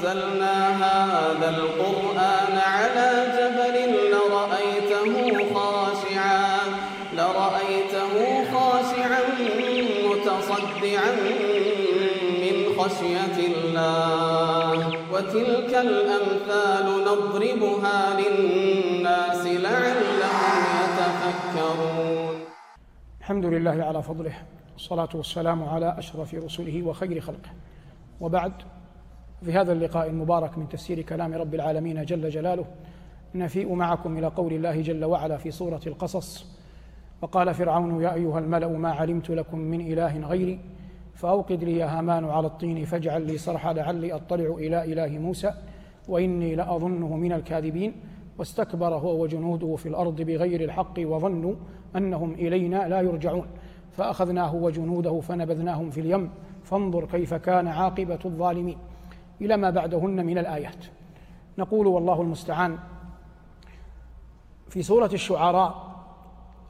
نزلنا هذا القرآن على جبل لرأيته خاشعا لرأيته خاشعا متصدعا من خشية الله. وتلك الأمثال نضربها للناس لعلهم يتفكرون. الحمد لله على فضله والصلاة والسلام على أشرف رسله وخير خلقه. وبعد في هذا اللقاء المبارك من تفسير كلام رب العالمين جل جلاله نفيء معكم إلى قول الله جل وعلا في سورة القصص. وقال فرعون يا أيها الملأ ما علمت لكم من إله غيري فأوقد لي يا هامان على الطين فاجعل لي صرحا لعلي أطلع إلى إله موسى وإني لأظنه من الكاذبين واستكبر هو وجنوده في الأرض بغير الحق وظنوا أنهم إلينا لا يرجعون. فأخذناه وجنوده فنبذناهم في اليم فانظر كيف كان عاقبة الظالمين. إلى ما بعدهن من الآيات. نقول والله المستعان. في سورة الشعراء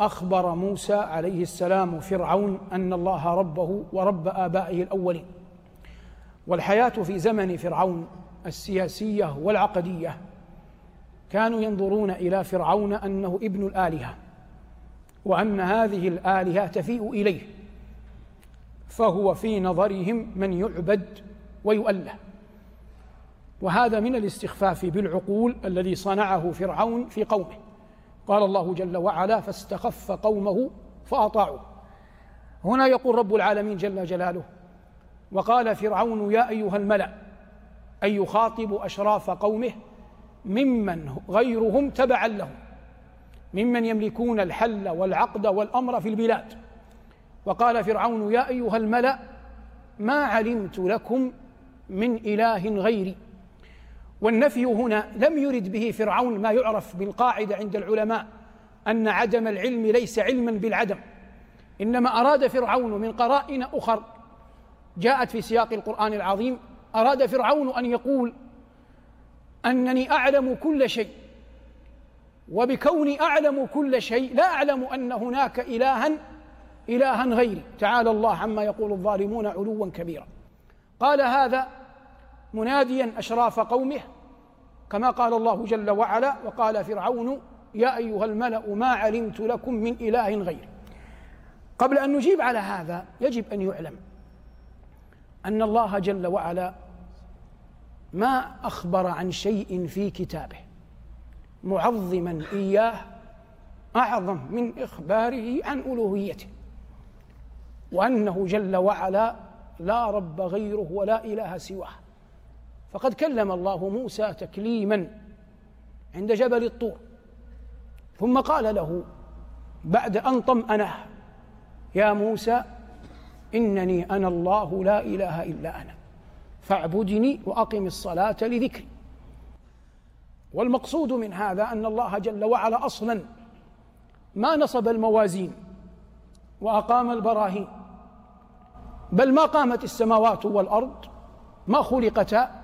أخبر موسى عليه السلام فرعون أن الله ربه ورب آبائه الأولين. والحياة في زمن فرعون السياسية والعقدية كانوا ينظرون إلى فرعون أنه ابن الآلهة وأن هذه الآلهة تفيء إليه فهو في نظرهم من يعبد ويؤله. وهذا من الاستخفاف بالعقول الذي صنعه فرعون في قومه. قال الله جل وعلا فاستخف قومه فأطاعوا هنا يقول رب العالمين جل جلاله وقال فرعون يا أيها الملأ أي يخاطب أشراف قومه ممن غيرهم تبعا لهم ممن يملكون الحل والعقد والأمر في البلاد. وقال فرعون يا أيها الملأ ما علمت لكم من إله غيري والنفي هنا لم يرد به فرعون ما يعرف بالقاعدة عند العلماء أن عدم العلم ليس علما بالعدم إنما أراد فرعون من قرائن أخر جاءت في سياق القرآن العظيم أراد فرعون أن يقول أنني أعلم كل شيء وبكوني أعلم كل شيء لا أعلم أن هناك إلها إلها غيري. تعالى الله عما يقول الظالمون علوا كبيرا. قال هذا مناديا أشراف قومه كما قال الله جل وعلا وقال فرعون يا أيها الملأ ما علمت لكم من إله غيري قبل أن نجيب على هذا يجب أن يعلم أن الله جل وعلا ما أخبر عن شيء في كتابه معظما إياه أعظم من إخباره عن ألوهيته وأنه جل وعلا لا رب غيره ولا إله سواه. فقد كلم الله موسى تكليما عند جبل الطور. ثم قال له بعد أن طمأنه يا موسى إنني أنا الله لا إله إلا أنا فاعبدني وأقم الصلاة لذكري. والمقصود من هذا أن الله جل وعلا أصلا ما نصب الموازين وأقام البراهين بل ما قامت السماوات والأرض ما خلقتا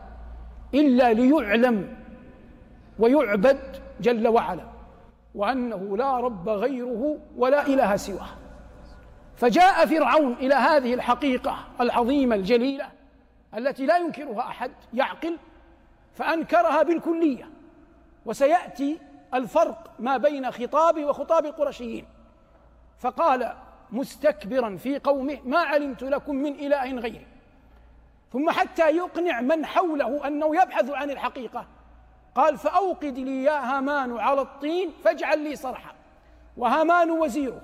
إلا ليعلم ويعبد جل وعلا وأنه لا رب غيره ولا إله سواه. فجاء فرعون إلى هذه الحقيقة العظيمة الجليلة التي لا ينكرها أحد يعقل فأنكرها بالكلية. وسيأتي الفرق ما بين خطاب وخطاب القرشيين فقال مستكبرا في قومه ما علمت لكم من إله غيري. ثم حتى يقنع من حوله أنه يبحث عن الحقيقة. قال فأوقد لي يا هامان على الطين فاجعل لي صرحا. وهامان وزيره.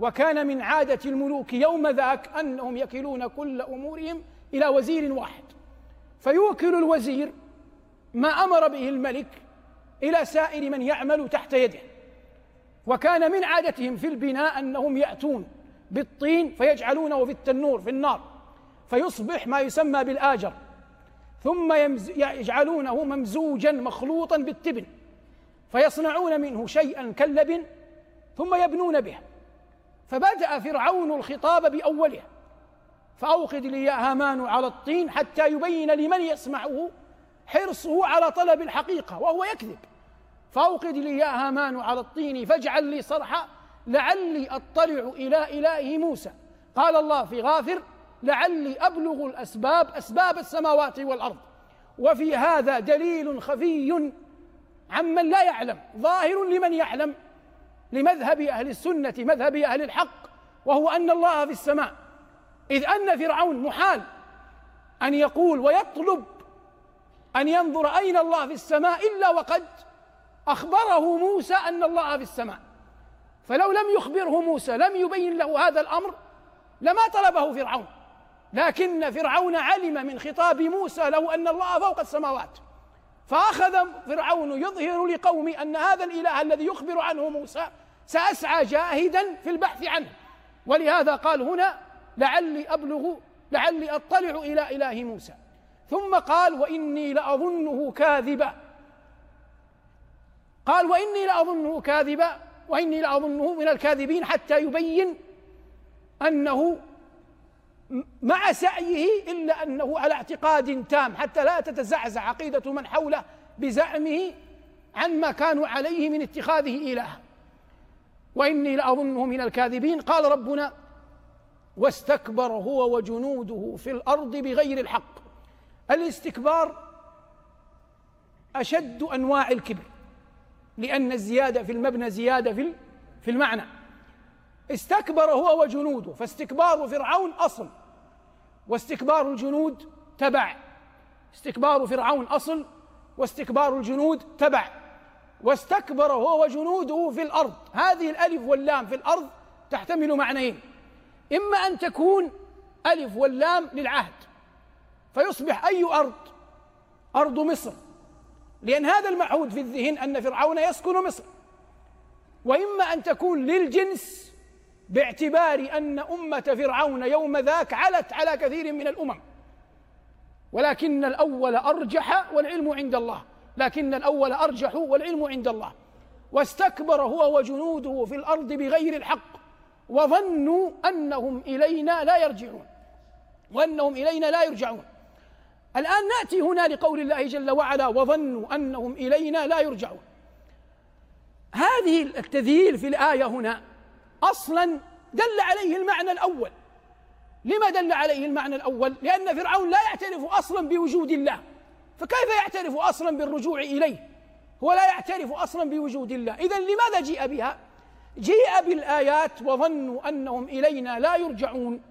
وكان من عادة الملوك يوم ذاك أنهم يكلون كل أمورهم إلى وزير واحد. فيوكل الوزير ما أمر به الملك إلى سائر من يعمل تحت يده. وكان من عادتهم في البناء أنهم يأتون بالطين فيجعلونه في التنور في النار. فيصبح ما يسمى بالآجر ثم يجعلونه ممزوجا مخلوطا بالتبن فيصنعون منه شيئا كاللبن ثم يبنون به. فبدأ فرعون الخطاب بأوله فأوقد لي يا هامان على الطين حتى يبين لمن يسمعه حرصه على طلب الحقيقة وهو يكذب. فأوقد لي يا هامان على الطين فاجعل لي صرحا لعلي أطلع إلى إله موسى. قال الله في غافر لعلي أبلغ الأسباب أسباب السماوات والأرض. وفي هذا دليل خفي عمن لا يعلم ظاهر لمن يعلم لمذهب أهل السنة مذهب أهل الحق وهو أن الله في السماء. إذ أن فرعون محال أن يقول ويطلب أن ينظر أين الله في السماء إلا وقد أخبره موسى أن الله في السماء. فلو لم يخبره موسى لم يبين له هذا الأمر لما طلبه فرعون. لكن فرعون علم من خطاب موسى له أن الله فوق السماوات. فأخذ فرعون يظهر لقوم أن هذا الإله الذي يخبر عنه موسى سأسعى جاهدا في البحث عنه. ولهذا قال هنا لعلي أبلغ لعلي أطلع إلى إله موسى. ثم قال وإني لأظنه كاذبا. قال وإني لأظنه كاذبا وإني لأظنه من الكاذبين حتى يبين أنه مع سعيه إلا أنه على اعتقاد تام حتى لا تتزعزع عقيدة من حوله بزعمه عما كانوا عليه من اتخاذه الها وإني لأظنه من الكاذبين. قال ربنا واستكبر هو وجنوده في الأرض بغير الحق. الاستكبار أشد أنواع الكبر لأن الزيادة في المبنى زيادة في في المعنى. استكبر هو وجنوده فاستكبار فرعون أصل. واستكبار الجنود تبع. استكبار فرعون أصل واستكبار الجنود تبع. واستكبر هو وجنوده في الأرض. هذه الألف واللام في الأرض تحتمل معنيين. إما أن تكون ألف واللام للعهد فيصبح أي أرض؟ أرض مصر. لأن هذا المعهود في الذهن أن فرعون يسكن مصر. وإما أن تكون للجنس باعتبار أن أمة فرعون يوم ذاك علت على كثير من الأمم. ولكن الأول أرجح والعلم عند الله. لكن الأول أرجح والعلم عند الله. واستكبر هو وجنوده في الأرض بغير الحق. وظنوا أنهم إلينا لا يرجعون. وأنهم إلينا لا يرجعون. الآن نأتي هنا لقول الله جل وعلا وظنوا أنهم إلينا لا يرجعون. هذه التذييل في الآية هنا أصلا دل عليه المعنى الأول. لما دل عليه المعنى الأول؟ لأن فرعون لا يعترف أصلا بوجود الله. فكيف يعترف أصلا بالرجوع إليه؟ هو لا يعترف أصلا بوجود الله. اذا لماذا جيء بها؟ جيء بالآيات وظنوا أنهم إلينا لا يرجعون.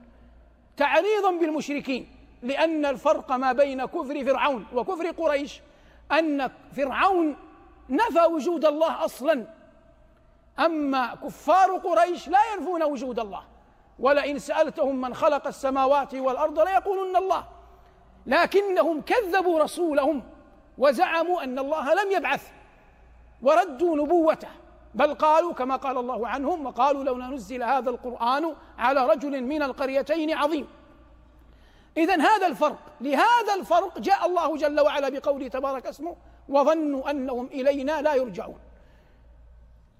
تعريضا بالمشركين لأن الفرق ما بين كفر فرعون وكفر قريش أن فرعون نفى وجود الله أصلا. أما كفار قريش لا ينفون وجود الله. ولئن سألتهم من خلق السماوات والأرض ليقولن الله. لكنهم كذبوا رسولهم وزعموا أن الله لم يبعث وردوا نبوته. بل قالوا كما قال الله عنهم وقالوا لو نزل هذا القرآن على رجل من القريتين عظيم. اذا هذا الفرق لهذا الفرق جاء الله جل وعلا بقوله تبارك اسمه وظنوا أنهم إلينا لا يرجعون.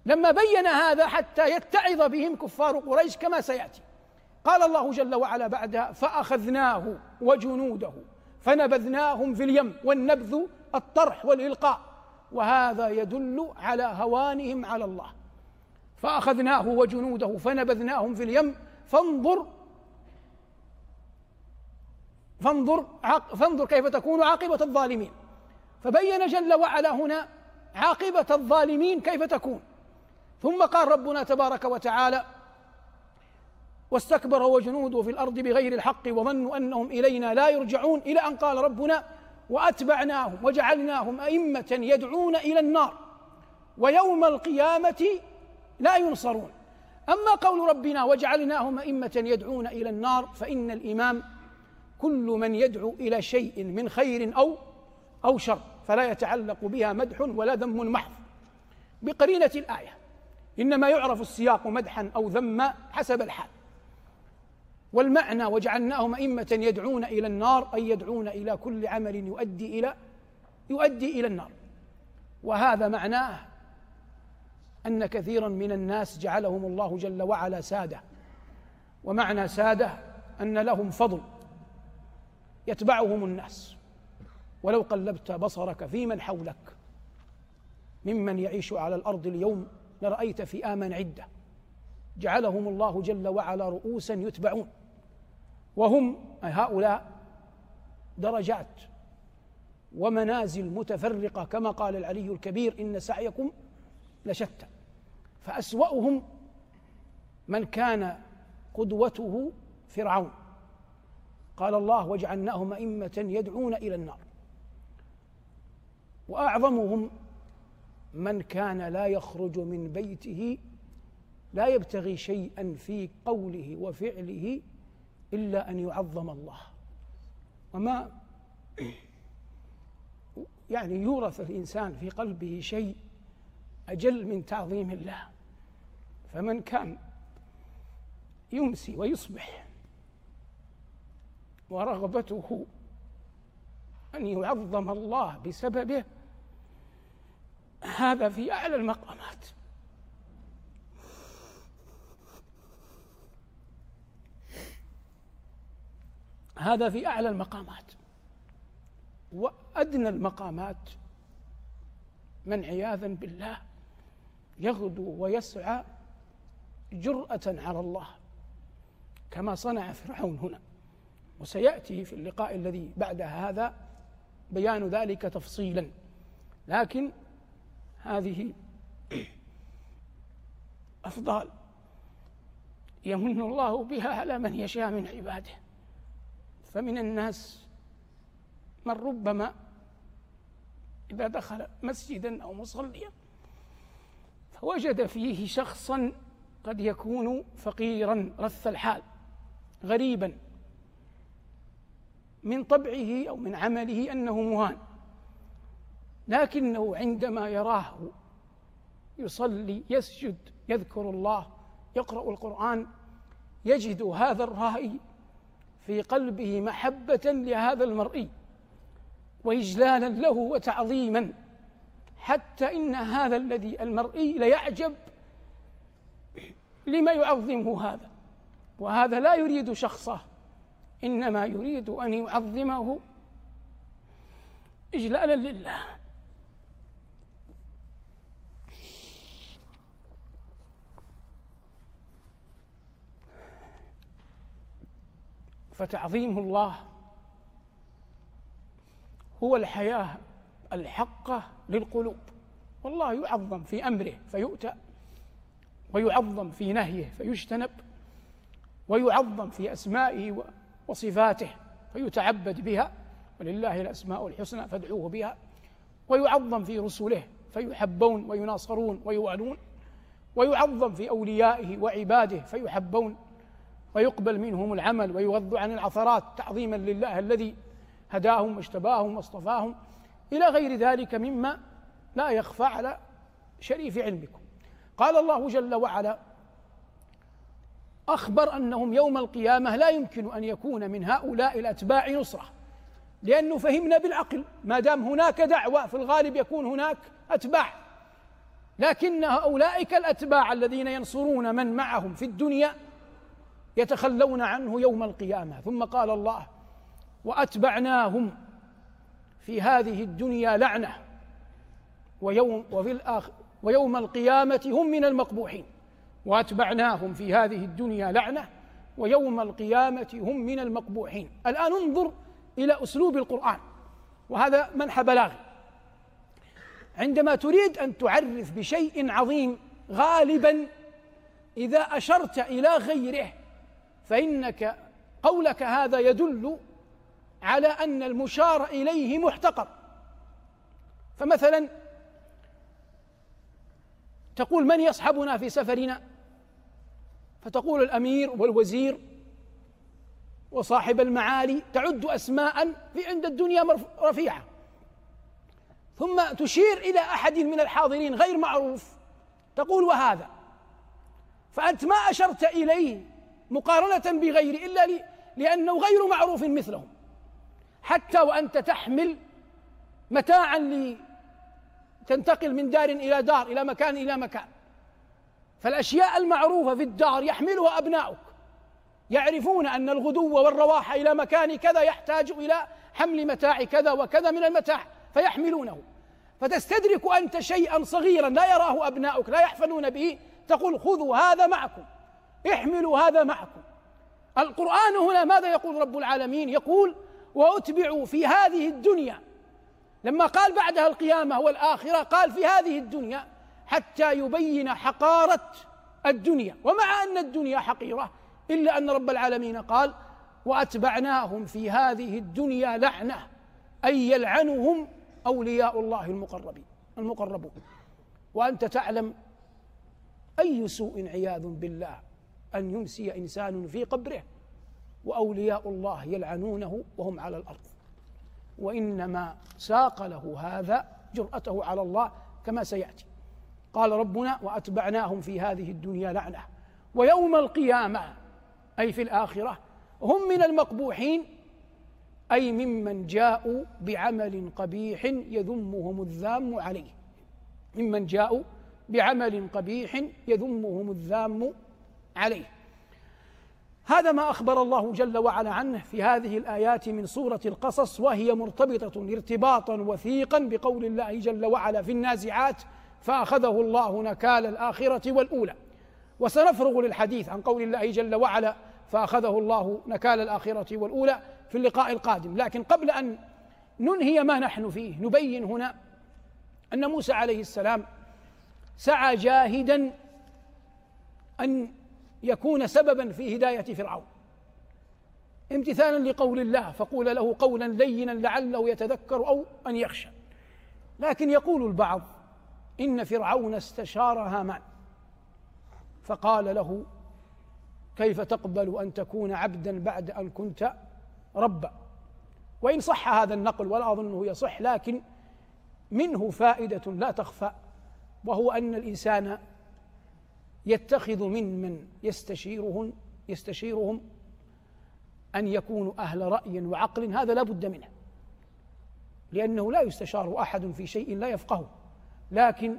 لما بين هذا حتى يتعظ بهم كفار قريش كما سيأتي. قال الله جل وعلا بعدها فأخذناه وجنوده فنبذناهم في اليم والنبذ الطرح والإلقاء وهذا يدل على هوانهم على الله. فأخذناه وجنوده فنبذناهم في اليم فانظر فانظر فانظر كيف تكون عاقبة الظالمين. فبين جل وعلا هنا عاقبة الظالمين كيف تكون. ثم قال ربنا تبارك وتعالى واستكبر وجنوده في الأرض بغير الحق وظنوا أنهم إلينا لا يرجعون إلى أن قال ربنا وأتبعناهم وجعلناهم أئمة يدعون إلى النار ويوم القيامة لا ينصرون أما قول ربنا وجعلناهم أئمة يدعون إلى النار فإن الإمام كل من يدعو إلى شيء من خير أو أو شر فلا يتعلق بها مدح ولا ذم محض. بقرينة الآية إنما يعرف السياق مدحا أو ذما حسب الحال. والمعنى وجعلناهم أئمة يدعون إلى النار أي يدعون إلى كل عمل يؤدي إلى يؤدي إلى النار. وهذا معناه أن كثيرا من الناس جعلهم الله جل وعلا سادة. ومعنى سادة أن لهم فضل يتبعهم الناس. ولو قلبت بصرك في من حولك ممن يعيش على الأرض اليوم لرأيت فئاما عدة. جعلهم الله جل وعلا رؤوسا يتبعون. وهم هؤلاء درجات ومنازل متفرقة. كما قال العلي الكبير إن سعيكم لشتى. فأسوأهم من كان قدوته فرعون. قال الله وجعلناهم أئمة يدعون إلى النار. وأعظمهم من كان لا يخرج من بيته لا يبتغي شيئا في قوله وفعله إلا أن يعظم الله. وما يعني يورث الإنسان في قلبه شيء أجل من تعظيم الله. فمن كان يمسي ويصبح ورغبته أن يعظم الله بسببه هذا في أعلى المقامات. هذا في أعلى المقامات. وأدنى المقامات من عياذا بالله يغدو ويسعى جرأة على الله كما صنع فرعون هنا. وسيأتي في اللقاء الذي بعد هذا بيان ذلك تفصيلا. لكن هذه أفضال يمن الله بها على من يشاء من عباده. فمن الناس من ربما إذا دخل مسجدا أو مصليا فوجد فيه شخصا قد يكون فقيرا رث الحال غريبا من طبعه أو من عمله أنه مهان. لكنه عندما يراه يصلي يسجد يذكر الله يقرأ القرآن يجد هذا الرائي في قلبه محبة لهذا المرئي وإجلالا له وتعظيما حتى إن هذا الذي المرئي ليعجب لما يعظمه هذا. وهذا لا يريد شخصه إنما يريد أن يعظمه. إجلالا لله. فتعظيم الله هو الحياة الحقة للقلوب. والله يعظم في أمره فيؤتى ويعظم في نهيه فيجتنب ويعظم في أسمائه وصفاته فيتعبد بها ولله الأسماء الحسنى فادعوه بها. ويعظم في رسله فيحبون ويناصرون ويوالون. ويعظم في أوليائه وعباده فيحبون. ويقبل منهم العمل ويغض عن العثرات تعظيما لله الذي هداهم واجتباهم واصطفاهم. إلى غير ذلك مما لا يخفى على شريف علمكم. قال الله جل وعلا أخبر أنهم يوم القيامة لا يمكن أن يكون من هؤلاء الأتباع نصرة لأنه فهمنا بالعقل. ما دام هناك دعوة في الغالب يكون هناك أتباع. لكن اولئك الاتباع الذين ينصرون من معهم في الدنيا يتخلون عنه يوم القيامة. ثم قال الله وأتبعناهم في هذه الدنيا لعنة ويوم وفي الآخر ويوم القيامة هم من المقبوحين. وأتبعناهم في هذه الدنيا لعنة ويوم القيامة هم من المقبوحين. الآن انظر إلى أسلوب القرآن وهذا منح بلاغي. عندما تريد أن تعرف بشيء عظيم غالبا إذا أشرت إلى غيره فإنك قولك هذا يدل على أن المشار إليه محتقر. فمثلا تقول من يصحبنا في سفرنا؟ فتقول الأمير والوزير وصاحب المعالي تعد أسماء في عند الدنيا رفيعة. ثم تشير إلى أحد من الحاضرين غير معروف تقول وهذا. فأنت ما أشرت إليه مقارنة بغيره إلا لأنه غير معروف مثلهم. حتى وأنت تحمل متاعا لتنتقل من دار إلى دار إلى مكان إلى مكان. فالأشياء المعروفة في الدار يحملها أبناؤك. يعرفون أن الغدو والرواح إلى مكان كذا يحتاج إلى حمل متاع كذا وكذا من المتاع فيحملونه. فتستدرك أنت شيئا صغيرا لا يراه أبناؤك لا يحفلون به تقول خذوا هذا معكم. احملوا هذا معكم. القرآن هنا ماذا يقول رب العالمين؟ يقول وأتبعوا في هذه الدنيا. لما قال بعدها القيامة والآخرة قال في هذه الدنيا حتى يبين حقارة الدنيا. ومع أن الدنيا حقيرة إلا أن رب العالمين قال وأتبعناهم في هذه الدنيا لعنة أي يلعنهم أولياء الله المقربين المقربون. وأنت تعلم أي سوء عياذ بالله. أن يمسي إنسان في قبره وأولياء الله يلعنونه وهم على الأرض. وإنما ساق له هذا جرأته على الله كما سيأتي. قال ربنا وأتبعناهم في هذه الدنيا لعنة ويوم القيامة أي في الآخرة هم من المقبوحين أي ممن جاءوا بعمل قبيح يذمهم الذام عليه. ممن جاءوا بعمل قبيح يذمهم الذام عليه. هذا ما أخبر الله جل وعلا عنه في هذه الآيات من سورة القصص وهي مرتبطة ارتباطا وثيقا بقول الله جل وعلا في النازعات فأخذه الله نكال الآخرة والأولى وسنفرغ للحديث عن قول الله جل وعلا فأخذه الله نكال الآخرة والأولى في اللقاء القادم. لكن قبل أن ننهي ما نحن فيه نبين هنا أن موسى عليه السلام سعى جاهدا أن يكون سببا في هداية فرعون. امتثالا لقول الله فقول له قولا لينا لعله يتذكر أو أن يخشى. لكن يقول البعض إن فرعون استشار هامان. فقال له كيف تقبل أن تكون عبدا بعد أن كنت ربا؟ وإن صح هذا النقل ولا أظنه يصح لكن منه فائدة لا تخفى وهو أن الإنسان يتخذ ممن يستشيرهم يستشيرهم أن يكونوا أهل رأي وعقل هذا لا بد منه لأنه لا يستشار أحد في شيء لا يفقهه لكن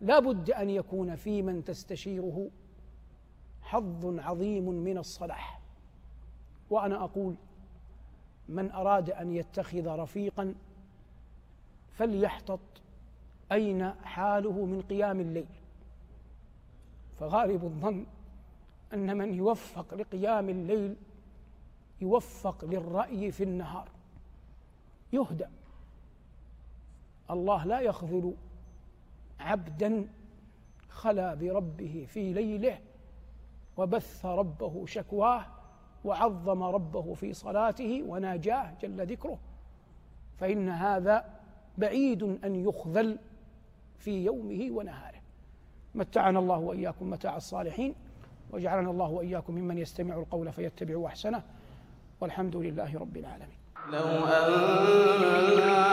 لا بد أن يكون في من تستشيره حظ عظيم من الصلاح. وأنا أقول من أراد أن يتخذ رفيقا فليحتط أين حاله من قيام الليل. فغالب الظن أن من يوفق لقيام الليل يوفق للرأي في النهار. يهدى الله لا يخذل عبدا خلا بربه في ليله وبث ربه شكواه وعظم ربه في صلاته وناجاه جل ذكره. فإن هذا بعيد أن يخذل في يومه ونهاره. متعنا الله وإياكم متاع الصالحين وجعلنا الله وإياكم ممن يستمع القول فيتبع أحسنه والحمد لله رب العالمين. لو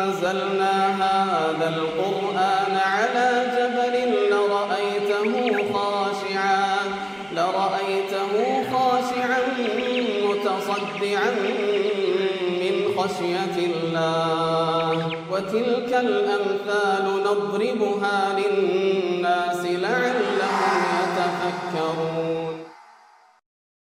أنزلنا هذا القرآن على جبل لرأيته خاشعا لرأيته خاشعا متصدعا من خشية الله وتلك الأمثال نضربها للناس